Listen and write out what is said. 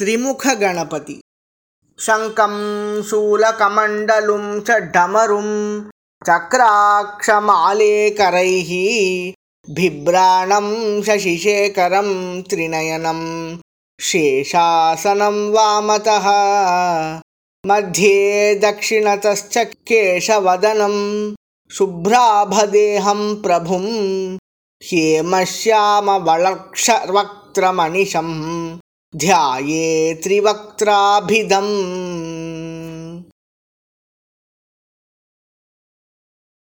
त्रिमुखगणपति। शङ्कं शूलकमण्डलुं च डमरुं चक्राक्षमालेकरैः बिभ्राणं शशिशेखरं त्रिनयनं शेषासनं वामतः मध्ये दक्षिणतश्च केशवदनं शुभ्राभदेहं प्रभुं हेमश्यामवळक्षवक्त्रमनिशं ध्याये त्रिवक्त्राभिधम्